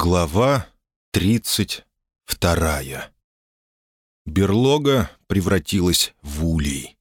Глава тридцать вторая. Берлога превратилась в улей.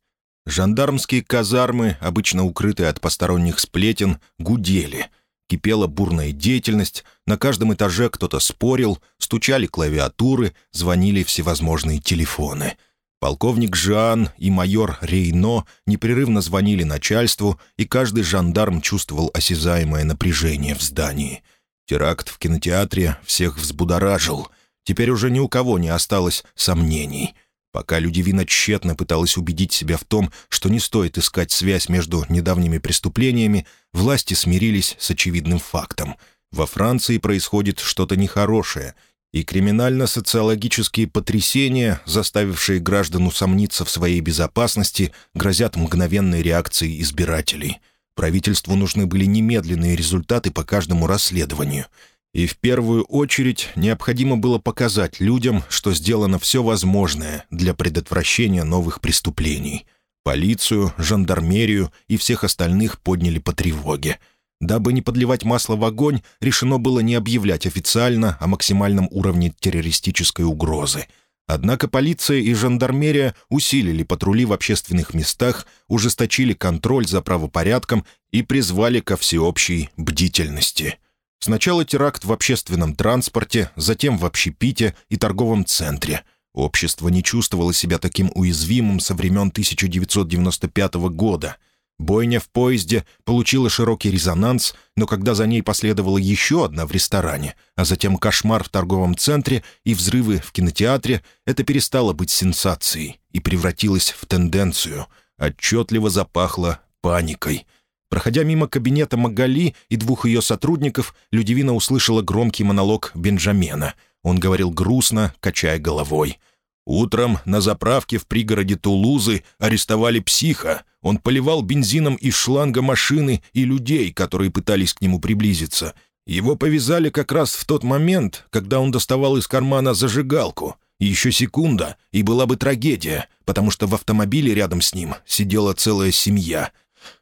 Жандармские казармы, обычно укрытые от посторонних сплетен, гудели. Кипела бурная деятельность, на каждом этаже кто-то спорил, стучали клавиатуры, звонили всевозможные телефоны. Полковник Жан и майор Рейно непрерывно звонили начальству, и каждый жандарм чувствовал осязаемое напряжение в здании — Теракт в кинотеатре всех взбудоражил. Теперь уже ни у кого не осталось сомнений. Пока Людивина тщетно пыталась убедить себя в том, что не стоит искать связь между недавними преступлениями, власти смирились с очевидным фактом. Во Франции происходит что-то нехорошее, и криминально-социологические потрясения, заставившие граждан усомниться в своей безопасности, грозят мгновенной реакцией избирателей — Правительству нужны были немедленные результаты по каждому расследованию. И в первую очередь необходимо было показать людям, что сделано все возможное для предотвращения новых преступлений. Полицию, жандармерию и всех остальных подняли по тревоге. Дабы не подливать масло в огонь, решено было не объявлять официально о максимальном уровне террористической угрозы — Однако полиция и жандармерия усилили патрули в общественных местах, ужесточили контроль за правопорядком и призвали ко всеобщей бдительности. Сначала теракт в общественном транспорте, затем в общепите и торговом центре. Общество не чувствовало себя таким уязвимым со времен 1995 года — Бойня в поезде получила широкий резонанс, но когда за ней последовала еще одна в ресторане, а затем кошмар в торговом центре и взрывы в кинотеатре, это перестало быть сенсацией и превратилось в тенденцию. Отчетливо запахло паникой. Проходя мимо кабинета Магали и двух ее сотрудников, Людивина услышала громкий монолог Бенджамена. Он говорил грустно, качая головой. «Утром на заправке в пригороде Тулузы арестовали психа. Он поливал бензином из шланга машины и людей, которые пытались к нему приблизиться. Его повязали как раз в тот момент, когда он доставал из кармана зажигалку. Еще секунда, и была бы трагедия, потому что в автомобиле рядом с ним сидела целая семья.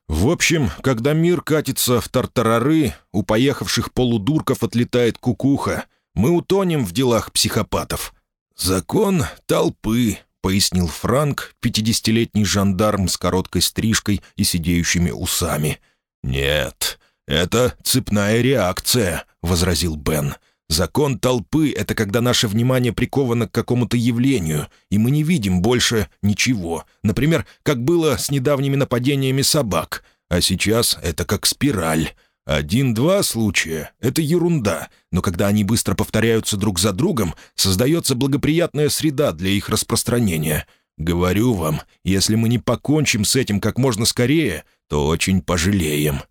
В общем, когда мир катится в тартарары, у поехавших полудурков отлетает кукуха. Мы утонем в делах психопатов. Закон толпы, пояснил Франк, пятидесятилетний жандарм с короткой стрижкой и сидеющими усами. «Нет, это цепная реакция», — возразил Бен. «Закон толпы — это когда наше внимание приковано к какому-то явлению, и мы не видим больше ничего. Например, как было с недавними нападениями собак. А сейчас это как спираль. Один-два случая — это ерунда, но когда они быстро повторяются друг за другом, создается благоприятная среда для их распространения. Говорю вам, если мы не покончим с этим как можно скорее, то очень пожалеем».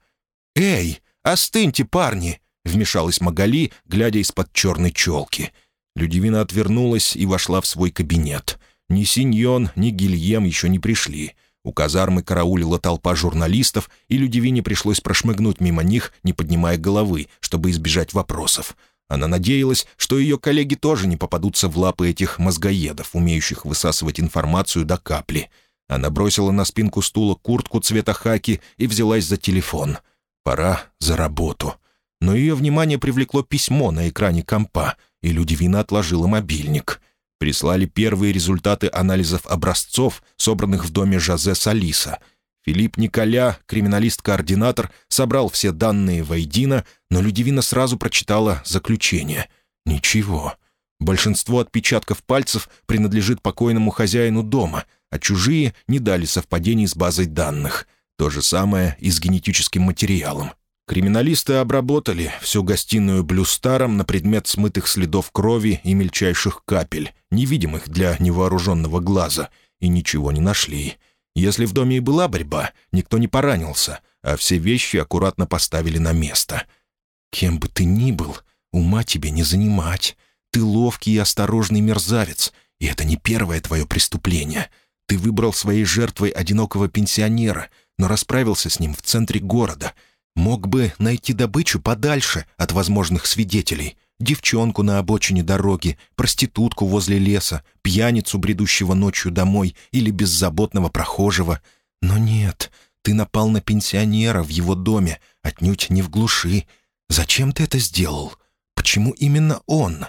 «Эй, остыньте, парни!» — вмешалась Магали, глядя из-под черной челки. Людивина отвернулась и вошла в свой кабинет. Ни Синьон, ни Гильем еще не пришли — у казармы караулила толпа журналистов, и Людивине пришлось прошмыгнуть мимо них, не поднимая головы, чтобы избежать вопросов. Она надеялась, что ее коллеги тоже не попадутся в лапы этих мозгоедов, умеющих высасывать информацию до капли. Она бросила на спинку стула куртку цвета хаки и взялась за телефон. Пора за работу. Но ее внимание привлекло письмо на экране компа, и Людивина отложила мобильник — прислали первые результаты анализов образцов, собранных в доме Жозе Салиса. Филипп Николя, криминалист-координатор, собрал все данные воедино, но Людивина сразу прочитала заключение. Ничего. Большинство отпечатков пальцев принадлежит покойному хозяину дома, а чужие не дали совпадений с базой данных. То же самое и с генетическим материалом. Криминалисты обработали всю гостиную Блюстаром на предмет смытых следов крови и мельчайших капель, невидимых для невооруженного глаза, и ничего не нашли. Если в доме и была борьба, никто не поранился, а все вещи аккуратно поставили на место. «Кем бы ты ни был, ума тебе не занимать. Ты ловкий и осторожный мерзавец, и это не первое твое преступление. Ты выбрал своей жертвой одинокого пенсионера, но расправился с ним в центре города — Мог бы найти добычу подальше от возможных свидетелей. Девчонку на обочине дороги, проститутку возле леса, пьяницу, бредущего ночью домой, или беззаботного прохожего. Но нет, ты напал на пенсионера в его доме, отнюдь не в глуши. Зачем ты это сделал? почему именно он?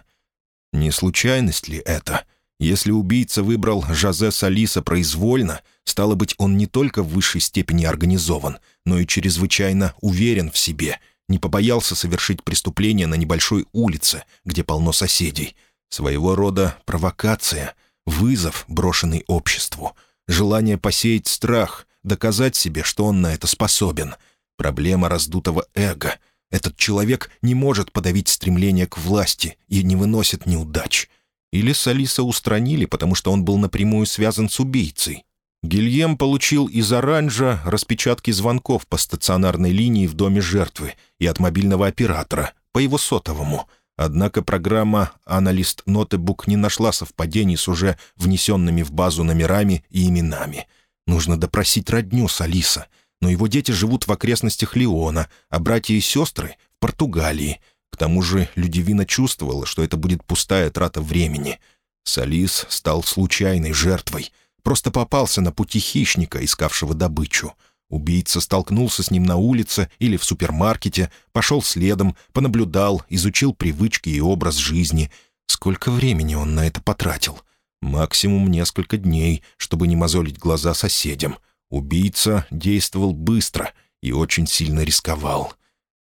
Не случайность ли это? Если убийца выбрал Жозе Салиса произвольно, стало быть, он не только в высшей степени организован, но и чрезвычайно уверен в себе, не побоялся совершить преступление на небольшой улице, где полно соседей. Своего рода провокация, вызов, брошенный обществу, желание посеять страх, доказать себе, что он на это способен. Проблема раздутого эго. Этот человек не может подавить стремление к власти и не выносит неудач. Или Салиса устранили, потому что он был напрямую связан с убийцей. Гильем получил из «Оранжа» распечатки звонков по стационарной линии в доме жертвы и от мобильного оператора, по его сотовому. Однако программа «Аналист Нотебук» не нашла совпадений с уже внесенными в базу номерами и именами. Нужно допросить родню Салиса, но его дети живут в окрестностях Леона, а братья и сестры — в Португалии. К тому же Людивина чувствовала, что это будет пустая трата времени. Салис стал случайной жертвой, просто попался на пути хищника, искавшего добычу. Убийца столкнулся с ним на улице или в супермаркете, пошел следом, понаблюдал, изучил привычки и образ жизни. Сколько времени он на это потратил? — Максимум несколько дней, чтобы не мозолить глаза соседям. Убийца действовал быстро и очень сильно рисковал.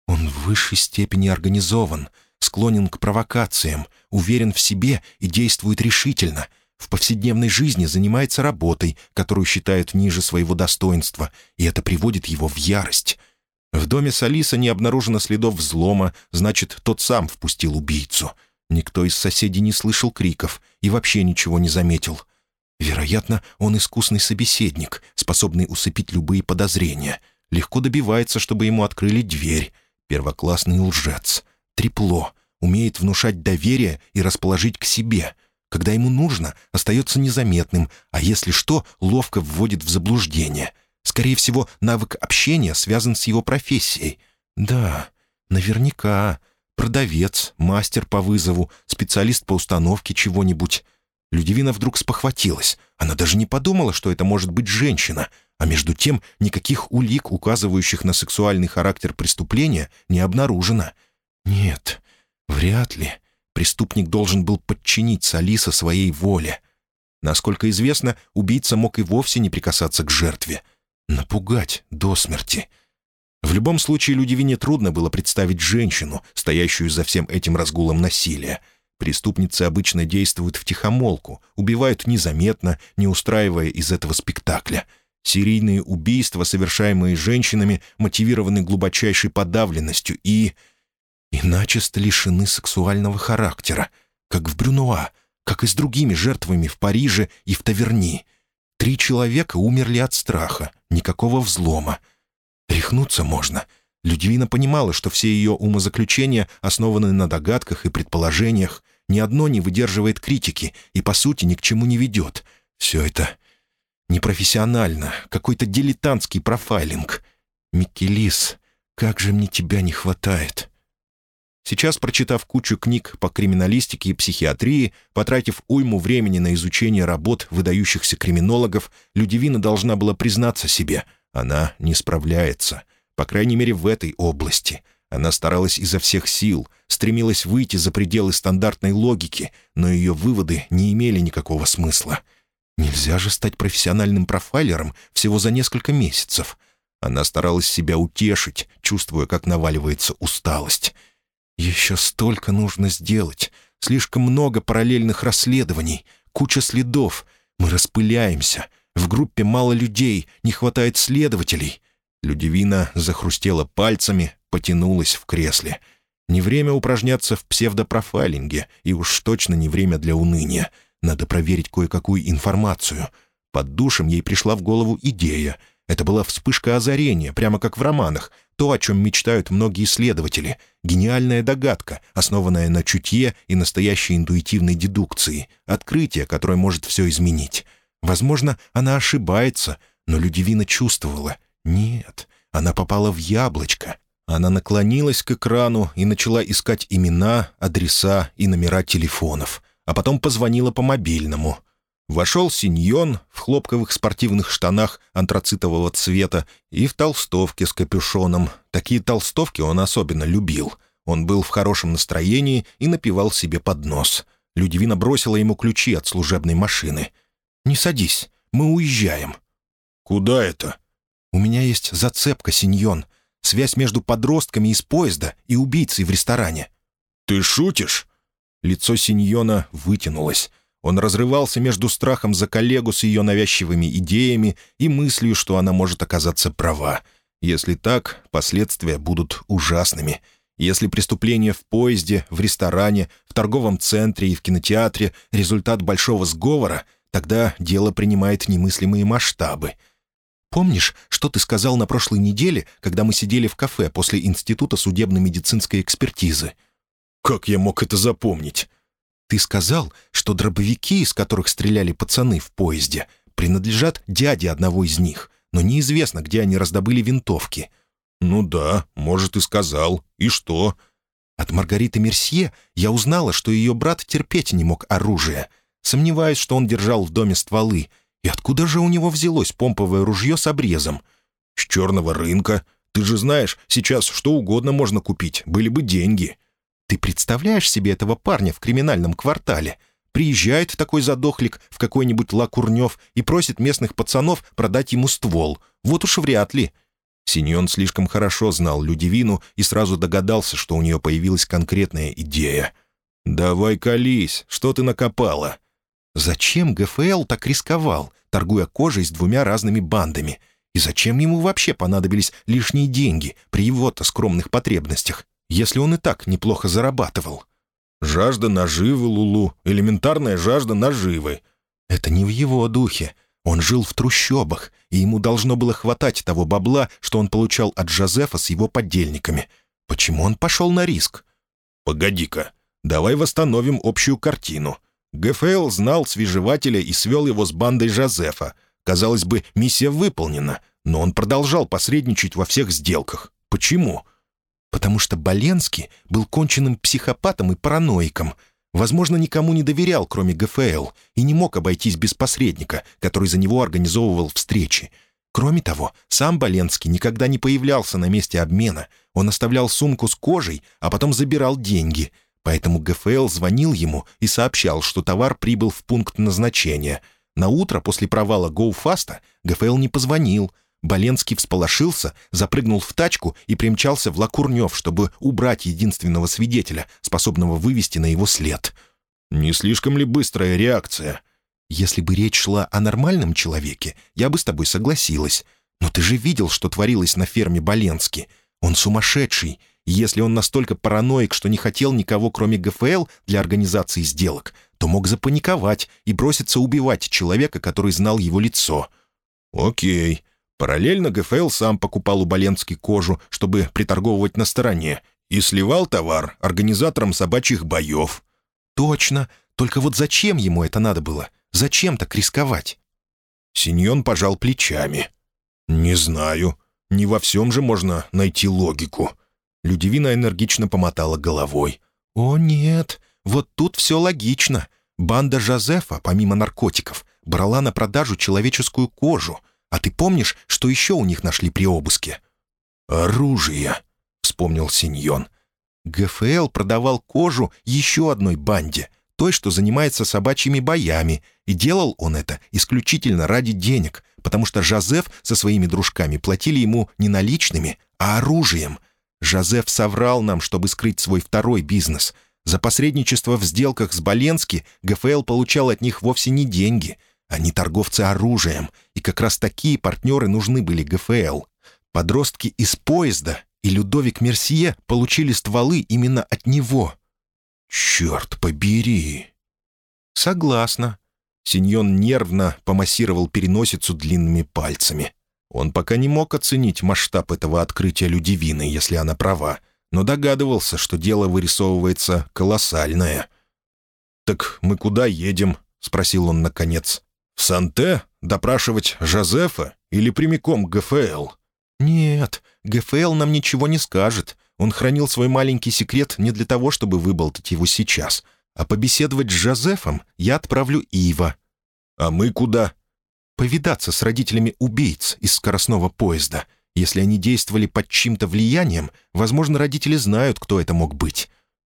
Он в высшей степени организован, склонен к провокациям, уверен в себе и действует решительно. В повседневной жизни занимается работой, которую считают ниже своего достоинства, и это приводит его в ярость. В доме Салиса не обнаружено следов взлома, значит, тот сам впустил убийцу — Никто из соседей не слышал криков и вообще ничего не заметил. Вероятно, он искусный собеседник, способный усыпить любые подозрения. Легко добивается, чтобы ему открыли дверь. Первоклассный лжец. Трепло. Умеет внушать доверие и расположить к себе. Когда ему нужно, остается незаметным, а если что, ловко вводит в заблуждение. Скорее всего, навык общения связан с его профессией. Да, наверняка. Продавец, мастер по вызову, специалист по установке чего-нибудь. Людивина вдруг спохватилась. Она даже не подумала, что это может быть женщина. А между тем никаких улик, указывающих на сексуальный характер преступления, не обнаружено. Нет, вряд ли. Преступник должен был подчинить Салиса своей воле. Насколько известно, убийца мог и вовсе не прикасаться к жертве. Напугать до смерти — в любом случае, Людивине трудно было представить женщину, стоящую за всем этим разгулом насилия. Преступницы обычно действуют в тихомолку, убивают незаметно, не устраивая из этого спектакля. Серийные убийства, совершаемые женщинами, мотивированы глубочайшей подавленностью и... и начисто лишены сексуального характера, как в Брюнуа, как и с другими жертвами в Париже и в Таверни. Три человека умерли от страха, никакого взлома — Рехнуться можно. Людивина понимала, что все ее умозаключения основаны на догадках и предположениях. Ни одно не выдерживает критики и, по сути, ни к чему не ведет. Все это непрофессионально, какой-то дилетантский профайлинг. Микелис, как же мне тебя не хватает!» Сейчас, прочитав кучу книг по криминалистике и психиатрии, потратив уйму времени на изучение работ выдающихся криминологов, Людивина должна была признаться себе — она не справляется, по крайней мере, в этой области. Она старалась изо всех сил, стремилась выйти за пределы стандартной логики, но ее выводы не имели никакого смысла. Нельзя же стать профессиональным профайлером всего за несколько месяцев. Она старалась себя утешить, чувствуя, как наваливается усталость. «Еще столько нужно сделать. Слишком много параллельных расследований, куча следов. Мы распыляемся. В группе мало людей, не хватает следователей». Людивина захрустела пальцами, потянулась в кресле. Не время упражняться в псевдопрофайлинге, и уж точно не время для уныния. Надо проверить кое-какую информацию. Под душем ей пришла в голову идея. Это была вспышка озарения, прямо как в романах, то, о чем мечтают многие исследователи. Гениальная догадка, основанная на чутье и настоящей интуитивной дедукции. Открытие, которое может все изменить. Возможно, она ошибается, но Людивина чувствовала. Нет, она попала в яблочко. Она наклонилась к экрану и начала искать имена, адреса и номера телефонов, а потом позвонила по мобильному. Вошел Синьон в хлопковых спортивных штанах антрацитового цвета и в толстовке с капюшоном. Такие толстовки он особенно любил. Он был в хорошем настроении и напивал себе под нос. Людивина бросила ему ключи от служебной машины. «Не садись, мы уезжаем». «Куда это?» «У меня есть зацепка, синьон. Связь между подростками из поезда и убийцей в ресторане». «Ты шутишь?» Лицо синьона вытянулось. Он разрывался между страхом за коллегу с ее навязчивыми идеями и мыслью, что она может оказаться права. Если так, последствия будут ужасными. Если преступление в поезде, в ресторане, в торговом центре и в кинотеатре — результат большого сговора, тогда дело принимает немыслимые масштабы. Помнишь, что ты сказал на прошлой неделе, когда мы сидели в кафе после Института судебно-медицинской экспертизы? Как я мог это запомнить? Ты сказал, что дробовики, из которых стреляли пацаны в поезде, принадлежат дяде одного из них, но неизвестно, где они раздобыли винтовки. «Ну да, может, и сказал. И что?» От Маргариты Мерсье я узнала, что ее брат терпеть не мог оружие. Сомневаюсь, что он держал в доме стволы. И откуда же у него взялось помповое ружье с обрезом? «С черного рынка. Ты же знаешь, сейчас что угодно можно купить, были бы деньги». Ты представляешь себе этого парня в криминальном квартале? Приезжает такой задохлик в какой-нибудь Лакурнев и просит местных пацанов продать ему ствол. Вот уж вряд ли. Синьон слишком хорошо знал Людивину и сразу догадался, что у нее появилась конкретная идея. «Давай колись, что ты накопала?» Зачем ГФЛ так рисковал, торгуя кожей с двумя разными бандами? И зачем ему вообще понадобились лишние деньги при его-то скромных потребностях? Если он и так неплохо зарабатывал? Жажда наживы, Лулу, элементарная жажда наживы. Это не в его духе. Он жил в трущобах, и ему должно было хватать того бабла, что он получал от Жозефа с его подельниками. Почему он пошел на риск? «Погоди-ка, давай восстановим общую картину. ГФЛ знал свежевателя и свел его с бандой Жозефа. Казалось бы, миссия выполнена, но он продолжал посредничать во всех сделках. Почему? Потому что Боленский был конченным психопатом и параноиком. Возможно, никому не доверял, кроме ГФЛ, и не мог обойтись без посредника, который за него организовывал встречи. Кроме того, сам Боленский никогда не появлялся на месте обмена. Он оставлял сумку с кожей, а потом забирал деньги. Поэтому ГФЛ звонил ему и сообщал, что товар прибыл в пункт назначения. На утро после провала GoFast ГФЛ не позвонил — Боленский всполошился, запрыгнул в тачку и примчался в Лакурнев, чтобы убрать единственного свидетеля, способного вывести на его след. «Не слишком ли быстрая реакция?» «Если бы речь шла о нормальном человеке, я бы с тобой согласилась. Но ты же видел, что творилось на ферме Боленски. Он сумасшедший. если он настолько параноик, что не хотел никого, кроме ГФЛ, для организации сделок, то мог запаниковать и броситься убивать человека, который знал его лицо». «Окей. Параллельно ГФЛ сам покупал у Боленски кожу, чтобы приторговывать на стороне, и сливал товар организаторам собачьих боев. «Точно. Только вот зачем ему это надо было? Зачем так рисковать?» Синьон пожал плечами. «Не знаю. Не во всем же можно найти логику». Людивина энергично помотала головой. «О, нет. Вот тут все логично. Банда Жозефа, помимо наркотиков, брала на продажу человеческую кожу — а ты помнишь, что еще у них нашли при обыске?» «Оружие», — вспомнил Синьон. «ГФЛ продавал кожу еще одной банде, той, что занимается собачьими боями, и делал он это исключительно ради денег, потому что Жозеф со своими дружками платили ему не наличными, а оружием. Жозеф соврал нам, чтобы скрыть свой второй бизнес. За посредничество в сделках с Боленски ГФЛ получал от них вовсе не деньги — они торговцы оружием, и как раз такие партнеры нужны были ГФЛ. Подростки из поезда и Людовик Мерсье получили стволы именно от него. «Черт побери!» «Согласна». Синьон нервно помассировал переносицу длинными пальцами. Он пока не мог оценить масштаб этого открытия Людивины, если она права, но догадывался, что дело вырисовывается колоссальное. «Так мы куда едем?» — спросил он наконец. В Санте допрашивать Жозефа или прямиком ГФЛ? Нет, ГФЛ нам ничего не скажет. Он хранил свой маленький секрет не для того, чтобы выболтать его сейчас. А побеседовать с Жозефом я отправлю Ива. А мы куда? Повидаться с родителями убийц из скоростного поезда. Если они действовали под чьим-то влиянием, возможно, родители знают, кто это мог быть».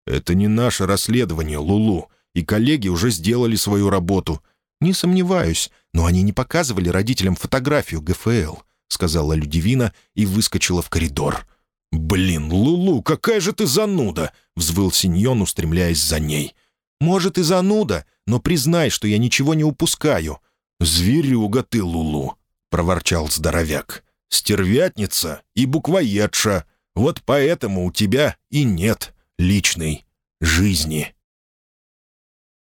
«Это не наше расследование, Лулу, и коллеги уже сделали свою работу». «Не сомневаюсь, но они не показывали родителям фотографию ГФЛ», — сказала Людивина и выскочила в коридор. «Блин, Лулу, какая же ты зануда!» — взвыл Синьон, устремляясь за ней. «Может, и зануда, но признай, что я ничего не упускаю». «Зверюга ты, Лулу!» — проворчал здоровяк. «Стервятница и буквоедша. Вот поэтому у тебя и нет личной жизни».